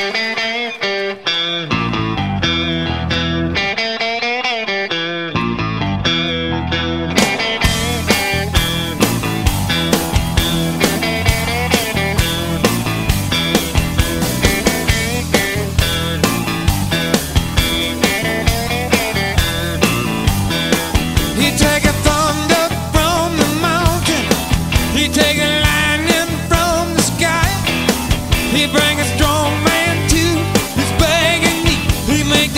Thank you.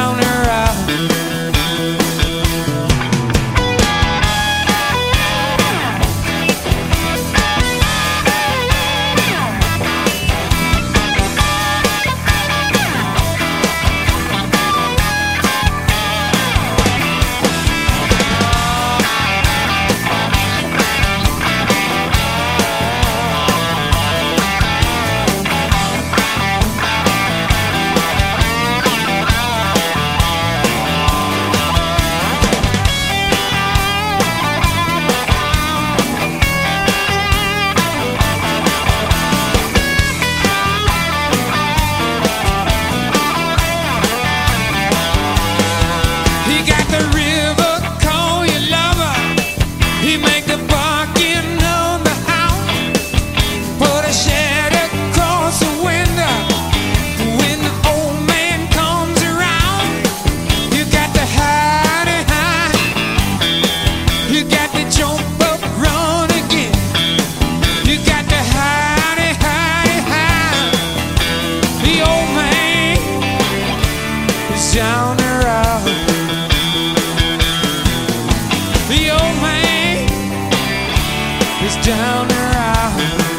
down her out. down her out. The old man is down her out.